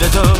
이래서